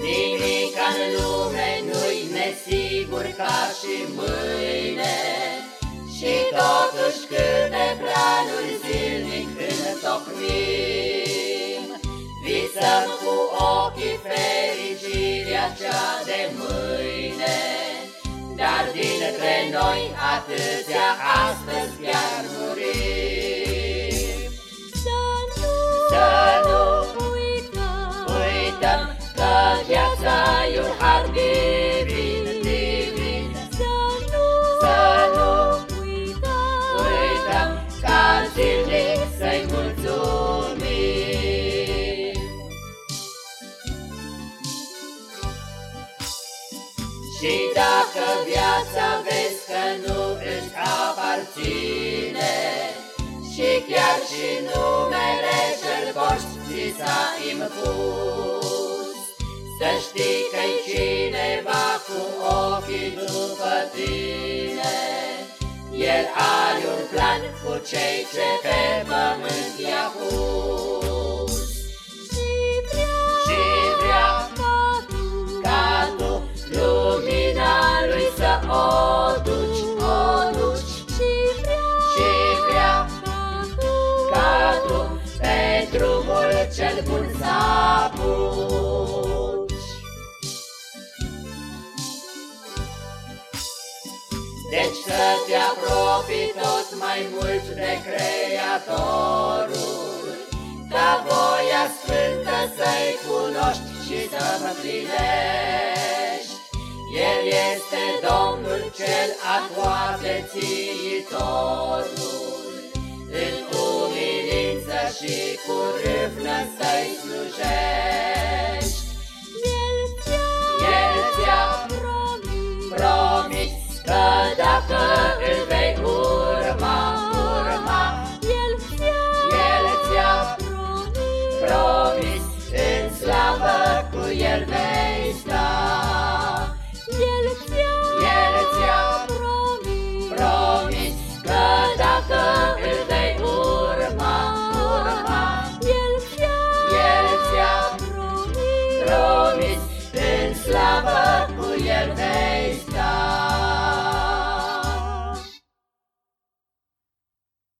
Nimic în lume nu-i nesigur ca și mâine. Și totuși câte planuri zilnic întocmim. Visăm cu ochii fericirea cea de mâine. Dar dintre noi atâția astăzi chiar murim. Și dacă viața vezi că nu îți aparține Și chiar și numele cel poști ți s-a impus Să știi că-i cineva cu ochii după tine. El are un plan cu cei ce pe cel bun să apuci. Deci să te apropii tot mai mult de Creatorul, ca voia sfântă să-i cunoști și să împlinești. El este Domnul cel atoate să-i slujești. El ți-a El ți-a promis, promis că dacă